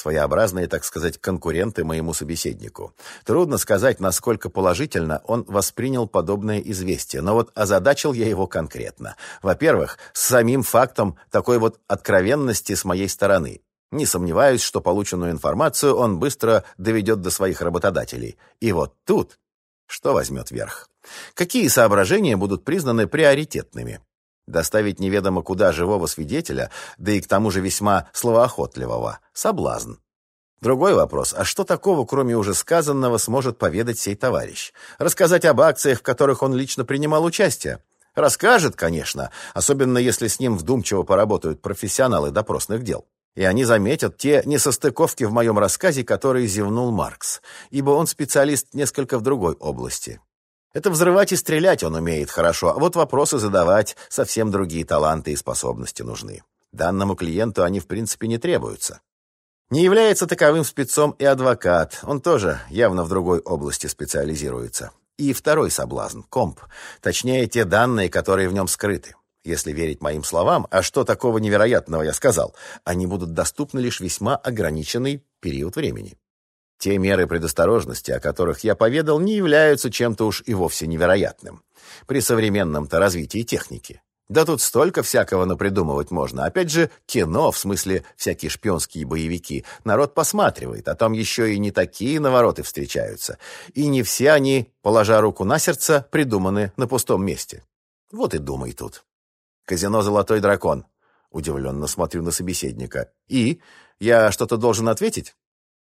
своеобразные, так сказать, конкуренты моему собеседнику. Трудно сказать, насколько положительно он воспринял подобное известие, но вот озадачил я его конкретно. Во-первых, с самим фактом такой вот откровенности с моей стороны. Не сомневаюсь, что полученную информацию он быстро доведет до своих работодателей. И вот тут что возьмет верх? Какие соображения будут признаны приоритетными? Доставить неведомо куда живого свидетеля, да и к тому же весьма словоохотливого. Соблазн. Другой вопрос, а что такого, кроме уже сказанного, сможет поведать сей товарищ? Рассказать об акциях, в которых он лично принимал участие? Расскажет, конечно, особенно если с ним вдумчиво поработают профессионалы допросных дел. И они заметят те несостыковки в моем рассказе, которые зевнул Маркс, ибо он специалист несколько в другой области. Это взрывать и стрелять он умеет хорошо, а вот вопросы задавать совсем другие таланты и способности нужны. Данному клиенту они в принципе не требуются. Не является таковым спецом и адвокат, он тоже явно в другой области специализируется. И второй соблазн – комп, точнее те данные, которые в нем скрыты. Если верить моим словам, а что такого невероятного я сказал, они будут доступны лишь весьма ограниченный период времени. Те меры предосторожности, о которых я поведал, не являются чем-то уж и вовсе невероятным. При современном-то развитии техники. Да тут столько всякого напридумывать можно. Опять же, кино, в смысле всякие шпионские боевики, народ посматривает, а там еще и не такие навороты встречаются. И не все они, положа руку на сердце, придуманы на пустом месте. Вот и думай тут. Казино «Золотой дракон». Удивленно смотрю на собеседника. И? Я что-то должен ответить?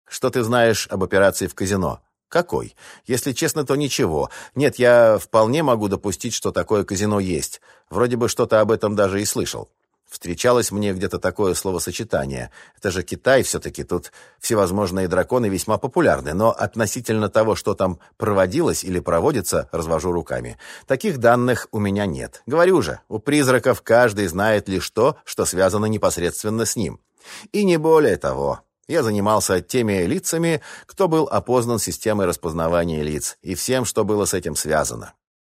Что ты знаешь об операции в казино? Какой? Если честно, то ничего. Нет, я вполне могу допустить, что такое казино есть. Вроде бы что-то об этом даже и слышал. Встречалось мне где-то такое словосочетание. Это же Китай все-таки, тут всевозможные драконы весьма популярны, но относительно того, что там проводилось или проводится, развожу руками. Таких данных у меня нет. Говорю же, у призраков каждый знает лишь то, что связано непосредственно с ним. И не более того. Я занимался теми лицами, кто был опознан системой распознавания лиц, и всем, что было с этим связано.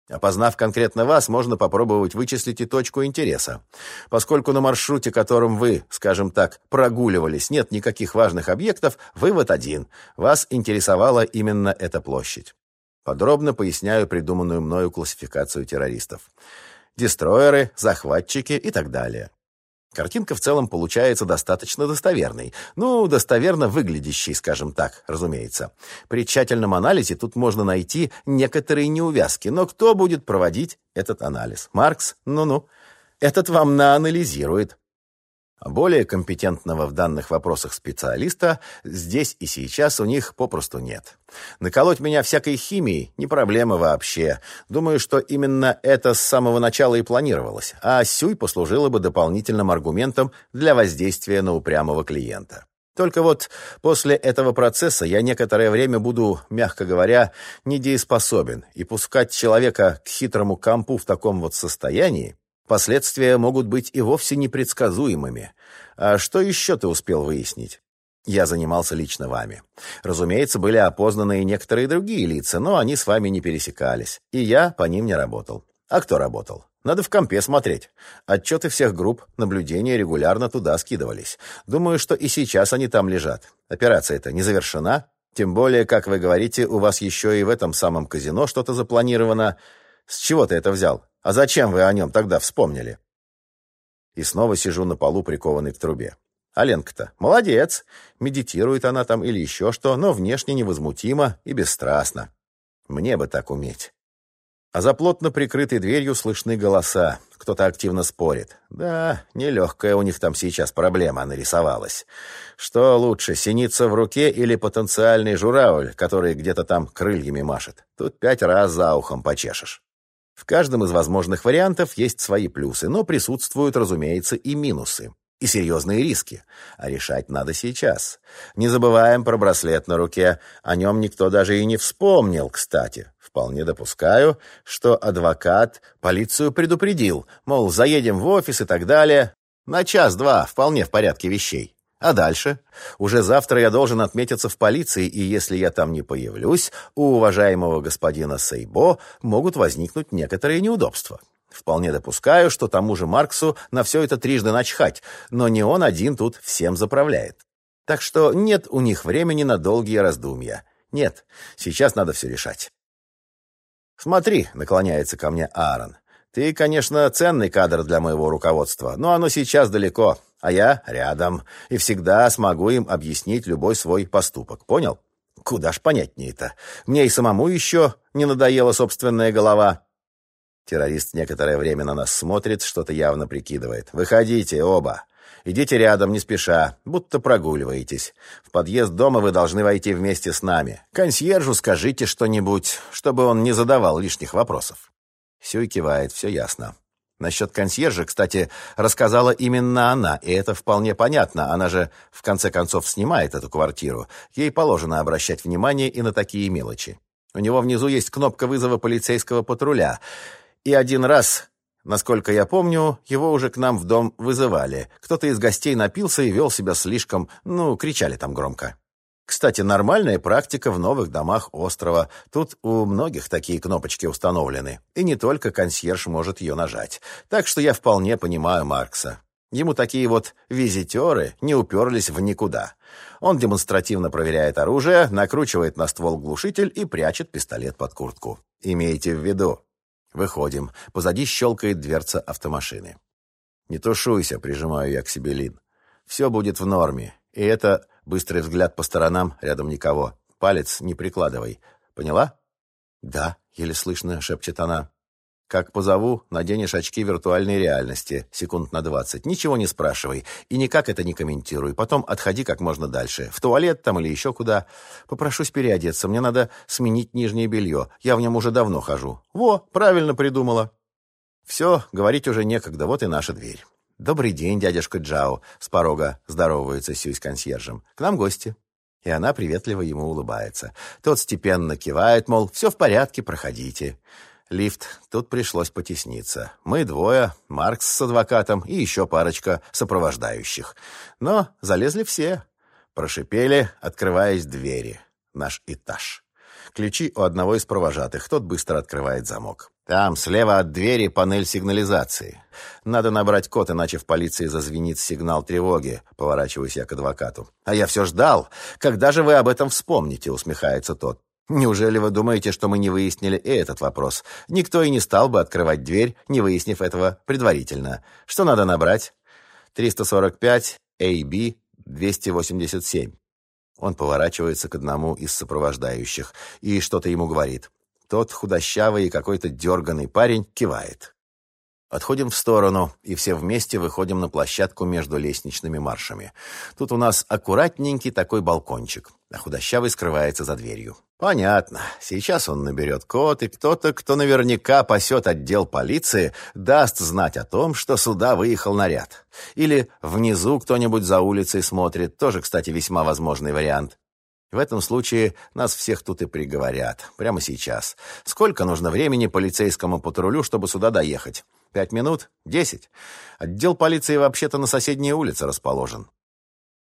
Опознав конкретно вас, можно попробовать вычислить и точку интереса. Поскольку на маршруте, которым вы, скажем так, прогуливались, нет никаких важных объектов, вывод один. Вас интересовала именно эта площадь. Подробно поясняю придуманную мною классификацию террористов. Дестроеры, захватчики и так далее. Картинка в целом получается достаточно достоверной. Ну, достоверно выглядящей, скажем так, разумеется. При тщательном анализе тут можно найти некоторые неувязки. Но кто будет проводить этот анализ? Маркс? Ну-ну. Этот вам наанализирует. Более компетентного в данных вопросах специалиста здесь и сейчас у них попросту нет. Наколоть меня всякой химией – не проблема вообще. Думаю, что именно это с самого начала и планировалось, а Сюй послужила бы дополнительным аргументом для воздействия на упрямого клиента. Только вот после этого процесса я некоторое время буду, мягко говоря, недееспособен, и пускать человека к хитрому компу в таком вот состоянии Последствия могут быть и вовсе непредсказуемыми. А что еще ты успел выяснить? Я занимался лично вами. Разумеется, были опознаны и некоторые другие лица, но они с вами не пересекались, и я по ним не работал. А кто работал? Надо в компе смотреть. Отчеты всех групп наблюдения регулярно туда скидывались. Думаю, что и сейчас они там лежат. Операция-то не завершена. Тем более, как вы говорите, у вас еще и в этом самом казино что-то запланировано. С чего ты это взял? А зачем вы о нем тогда вспомнили? И снова сижу на полу, прикованный к трубе. А Ленка-то молодец. Медитирует она там или еще что, но внешне невозмутимо и бесстрастно. Мне бы так уметь. А за плотно прикрытой дверью слышны голоса. Кто-то активно спорит. Да, нелегкая у них там сейчас проблема нарисовалась. Что лучше, синица в руке или потенциальный журавль, который где-то там крыльями машет? Тут пять раз за ухом почешешь. В каждом из возможных вариантов есть свои плюсы, но присутствуют, разумеется, и минусы. И серьезные риски. А решать надо сейчас. Не забываем про браслет на руке. О нем никто даже и не вспомнил, кстати. Вполне допускаю, что адвокат полицию предупредил, мол, заедем в офис и так далее. На час-два вполне в порядке вещей. А дальше? Уже завтра я должен отметиться в полиции, и если я там не появлюсь, у уважаемого господина Сейбо могут возникнуть некоторые неудобства. Вполне допускаю, что тому же Марксу на все это трижды начхать, но не он один тут всем заправляет. Так что нет у них времени на долгие раздумья. Нет, сейчас надо все решать. «Смотри», — наклоняется ко мне Аарон, — «ты, конечно, ценный кадр для моего руководства, но оно сейчас далеко, а я рядом, и всегда смогу им объяснить любой свой поступок. Понял? Куда ж понятнее-то? Мне и самому еще не надоела собственная голова». Террорист некоторое время на нас смотрит, что-то явно прикидывает. «Выходите, оба!» Идите рядом, не спеша, будто прогуливаетесь. В подъезд дома вы должны войти вместе с нами. Консьержу скажите что-нибудь, чтобы он не задавал лишних вопросов». Сюй кивает, все ясно. Насчет консьержа, кстати, рассказала именно она, и это вполне понятно. Она же, в конце концов, снимает эту квартиру. Ей положено обращать внимание и на такие мелочи. У него внизу есть кнопка вызова полицейского патруля. И один раз Насколько я помню, его уже к нам в дом вызывали. Кто-то из гостей напился и вел себя слишком... Ну, кричали там громко. Кстати, нормальная практика в новых домах острова. Тут у многих такие кнопочки установлены. И не только консьерж может ее нажать. Так что я вполне понимаю Маркса. Ему такие вот визитеры не уперлись в никуда. Он демонстративно проверяет оружие, накручивает на ствол глушитель и прячет пистолет под куртку. Имейте в виду, Выходим. Позади щелкает дверца автомашины. «Не тушуйся», — прижимаю я к себе Лин. «Все будет в норме. И это быстрый взгляд по сторонам, рядом никого. Палец не прикладывай. Поняла?» «Да», — еле слышно шепчет она. Как позову, наденешь очки виртуальной реальности, секунд на двадцать. Ничего не спрашивай и никак это не комментируй. Потом отходи как можно дальше. В туалет там или еще куда. Попрошусь переодеться. Мне надо сменить нижнее белье. Я в нем уже давно хожу. Во, правильно придумала. Все, говорить уже некогда. Вот и наша дверь. «Добрый день, дядюшка Джао», — с порога здоровается Сюй с консьержем. «К нам гости». И она приветливо ему улыбается. Тот степенно кивает, мол, все в порядке, проходите. Лифт. Тут пришлось потесниться. Мы двое, Маркс с адвокатом и еще парочка сопровождающих. Но залезли все. Прошипели, открываясь двери. Наш этаж. Ключи у одного из провожатых. Тот быстро открывает замок. Там, слева от двери, панель сигнализации. Надо набрать код, иначе в полиции зазвенит сигнал тревоги. Поворачиваюсь я к адвокату. А я все ждал. Когда же вы об этом вспомните, усмехается тот. Неужели вы думаете, что мы не выяснили и этот вопрос? Никто и не стал бы открывать дверь, не выяснив этого предварительно. Что надо набрать? 345 AB 287. Он поворачивается к одному из сопровождающих и что-то ему говорит. Тот худощавый и какой-то дерганный парень кивает. Отходим в сторону, и все вместе выходим на площадку между лестничными маршами. Тут у нас аккуратненький такой балкончик, а худощавый скрывается за дверью. Понятно. Сейчас он наберет код, и кто-то, кто наверняка пасет отдел полиции, даст знать о том, что сюда выехал наряд. Или внизу кто-нибудь за улицей смотрит, тоже, кстати, весьма возможный вариант. В этом случае нас всех тут и приговорят. Прямо сейчас. Сколько нужно времени полицейскому патрулю, чтобы сюда доехать? Пять минут? Десять? Отдел полиции вообще-то на соседней улице расположен.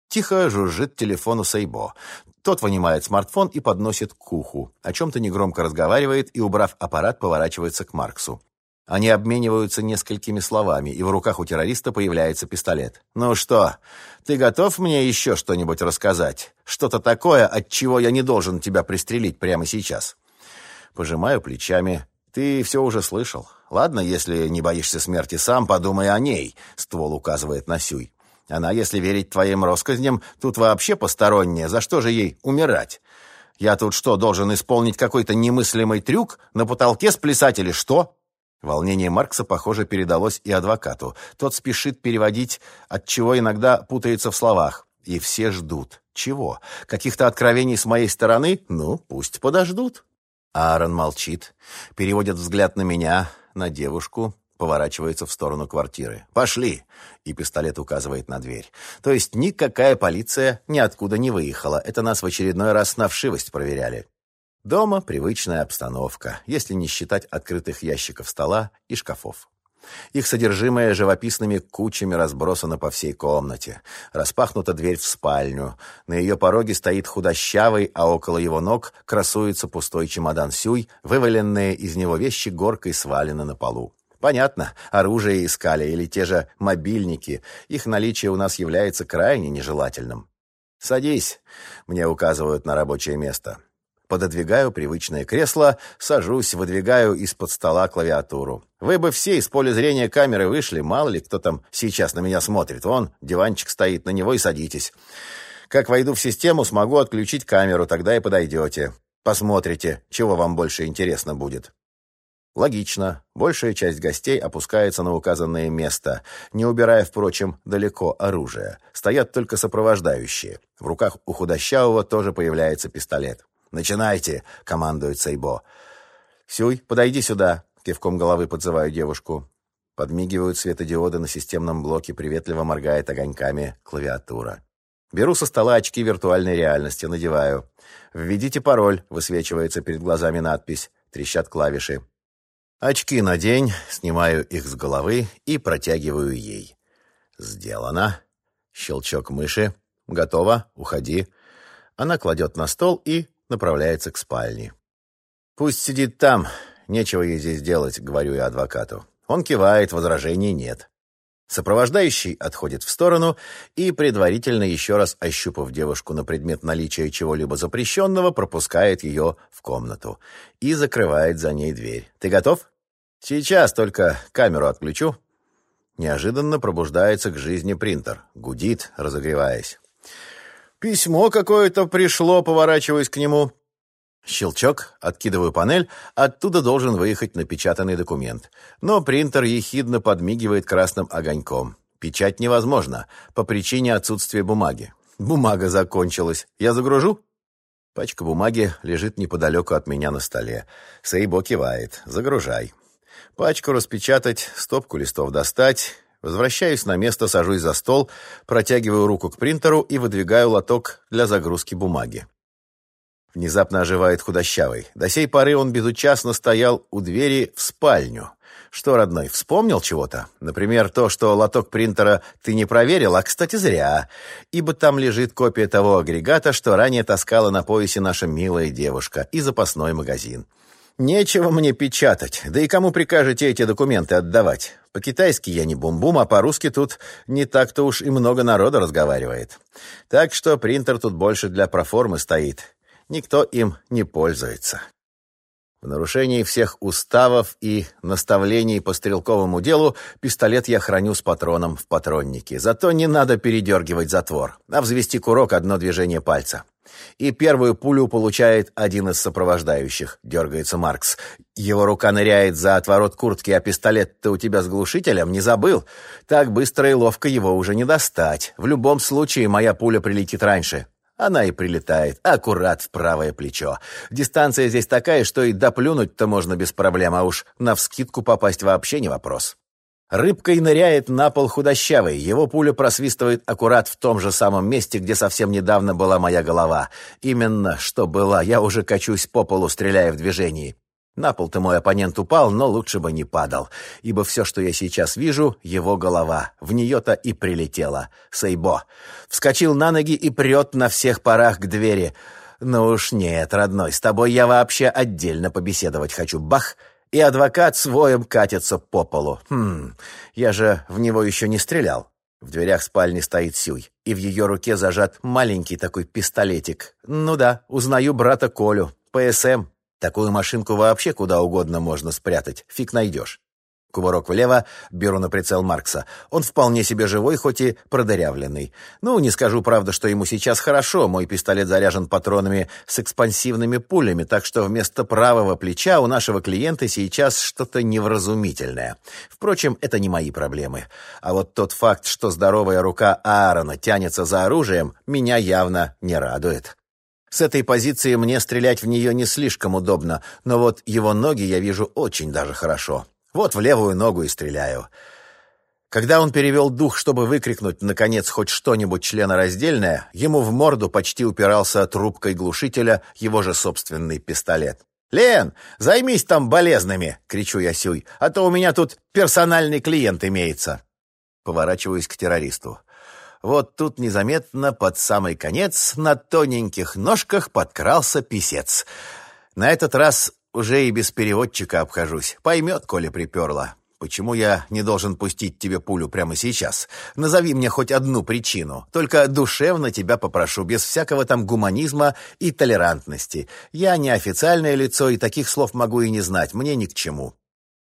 Тихо жужжит телефон у Сейбо. Тот вынимает смартфон и подносит к уху. О чем-то негромко разговаривает и, убрав аппарат, поворачивается к Марксу. Они обмениваются несколькими словами, и в руках у террориста появляется пистолет. «Ну что, ты готов мне еще что-нибудь рассказать? Что-то такое, от чего я не должен тебя пристрелить прямо сейчас?» Пожимаю плечами. «Ты все уже слышал. Ладно, если не боишься смерти сам, подумай о ней», — ствол указывает на Сюй. «Она, если верить твоим россказням, тут вообще посторонняя. За что же ей умирать? Я тут что, должен исполнить какой-то немыслимый трюк? На потолке сплясать или что?» Волнение Маркса, похоже, передалось и адвокату. Тот спешит переводить, от чего иногда путается в словах. И все ждут. Чего? Каких-то откровений с моей стороны? Ну, пусть подождут. Аарон молчит, переводит взгляд на меня, на девушку, поворачивается в сторону квартиры. «Пошли!» И пистолет указывает на дверь. То есть никакая полиция ниоткуда не выехала. Это нас в очередной раз на вшивость проверяли. Дома привычная обстановка, если не считать открытых ящиков стола и шкафов. Их содержимое живописными кучами разбросано по всей комнате. Распахнута дверь в спальню. На ее пороге стоит худощавый, а около его ног красуется пустой чемодан Сюй, вываленные из него вещи горкой свалены на полу. Понятно, оружие искали или те же мобильники. Их наличие у нас является крайне нежелательным. «Садись», — мне указывают на рабочее место. Пододвигаю привычное кресло, сажусь, выдвигаю из-под стола клавиатуру. Вы бы все из поля зрения камеры вышли, мало ли кто там сейчас на меня смотрит. Вон, диванчик стоит, на него и садитесь. Как войду в систему, смогу отключить камеру, тогда и подойдете. Посмотрите, чего вам больше интересно будет. Логично. Большая часть гостей опускается на указанное место, не убирая, впрочем, далеко оружие. Стоят только сопровождающие. В руках у худощавого тоже появляется пистолет. «Начинайте!» — командует Сейбо. «Сюй, подойди сюда!» — кивком головы подзываю девушку. Подмигивают светодиоды на системном блоке, приветливо моргает огоньками клавиатура. Беру со стола очки виртуальной реальности, надеваю. «Введите пароль», — высвечивается перед глазами надпись. Трещат клавиши. Очки надень, снимаю их с головы и протягиваю ей. Сделано. Щелчок мыши. Готово, уходи. Она кладет на стол и направляется к спальне. «Пусть сидит там, нечего ей здесь делать», — говорю я адвокату. Он кивает, возражений нет. Сопровождающий отходит в сторону и, предварительно еще раз ощупав девушку на предмет наличия чего-либо запрещенного, пропускает ее в комнату и закрывает за ней дверь. «Ты готов?» «Сейчас только камеру отключу». Неожиданно пробуждается к жизни принтер. Гудит, разогреваясь. «Письмо какое-то пришло», поворачиваясь к нему. Щелчок, откидываю панель, оттуда должен выехать напечатанный документ. Но принтер ехидно подмигивает красным огоньком. Печать невозможно, по причине отсутствия бумаги. Бумага закончилась. Я загружу? Пачка бумаги лежит неподалеку от меня на столе. Сейбо кивает. Загружай. Пачку распечатать, стопку листов достать. Возвращаюсь на место, сажусь за стол, протягиваю руку к принтеру и выдвигаю лоток для загрузки бумаги. Внезапно оживает худощавый. До сей поры он безучастно стоял у двери в спальню. Что, родной, вспомнил чего-то? Например, то, что лоток принтера ты не проверил, а, кстати, зря, ибо там лежит копия того агрегата, что ранее таскала на поясе наша милая девушка, и запасной магазин. Нечего мне печатать, да и кому прикажете эти документы отдавать? По-китайски я не бум-бум, а по-русски тут не так-то уж и много народа разговаривает. Так что принтер тут больше для проформы стоит никто им не пользуется. В нарушении всех уставов и наставлений по стрелковому делу пистолет я храню с патроном в патроннике. Зато не надо передергивать затвор, а взвести курок одно движение пальца. И первую пулю получает один из сопровождающих, дергается Маркс. Его рука ныряет за отворот куртки, а пистолет-то у тебя с глушителем, не забыл? Так быстро и ловко его уже не достать. В любом случае моя пуля прилетит раньше. Она и прилетает, аккурат в правое плечо. Дистанция здесь такая, что и доплюнуть-то можно без проблем, а уж навскидку попасть вообще не вопрос. Рыбкой ныряет на пол худощавый. Его пуля просвистывает аккурат в том же самом месте, где совсем недавно была моя голова. Именно что была, я уже качусь по полу, стреляя в движении. На пол-то мой оппонент упал, но лучше бы не падал, ибо все, что я сейчас вижу, его голова. В нее-то и прилетела. Сейбо. Вскочил на ноги и прет на всех парах к двери. «Ну уж нет, родной, с тобой я вообще отдельно побеседовать хочу. Бах!» И адвокат своим катится по полу. Хм, я же в него еще не стрелял. В дверях спальни стоит Сюй, и в ее руке зажат маленький такой пистолетик. Ну да, узнаю брата Колю. ПСМ, Такую машинку вообще куда угодно можно спрятать, фиг найдешь. Кувырок влево, беру на прицел Маркса. Он вполне себе живой, хоть и продырявленный. Ну, не скажу, правда, что ему сейчас хорошо. Мой пистолет заряжен патронами с экспансивными пулями, так что вместо правого плеча у нашего клиента сейчас что-то невразумительное. Впрочем, это не мои проблемы. А вот тот факт, что здоровая рука Аарона тянется за оружием, меня явно не радует. С этой позиции мне стрелять в нее не слишком удобно, но вот его ноги я вижу очень даже хорошо. Вот в левую ногу и стреляю. Когда он перевел дух, чтобы выкрикнуть, наконец, хоть что-нибудь членораздельное, ему в морду почти упирался трубкой глушителя его же собственный пистолет. «Лен, займись там болезными!» — кричу я Сюй. «А то у меня тут персональный клиент имеется!» Поворачиваюсь к террористу. Вот тут незаметно под самый конец на тоненьких ножках подкрался писец. На этот раз уже и без переводчика обхожусь. Поймет, коли приперла. Почему я не должен пустить тебе пулю прямо сейчас? Назови мне хоть одну причину. Только душевно тебя попрошу, без всякого там гуманизма и толерантности. Я не официальное лицо, и таких слов могу и не знать. Мне ни к чему».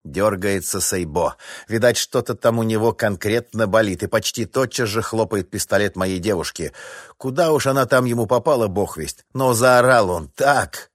Дергается Сейбо. Видать, что-то там у него конкретно болит, и почти тотчас же хлопает пистолет моей девушки. Куда уж она там ему попала, бог весть. Но заорал он так,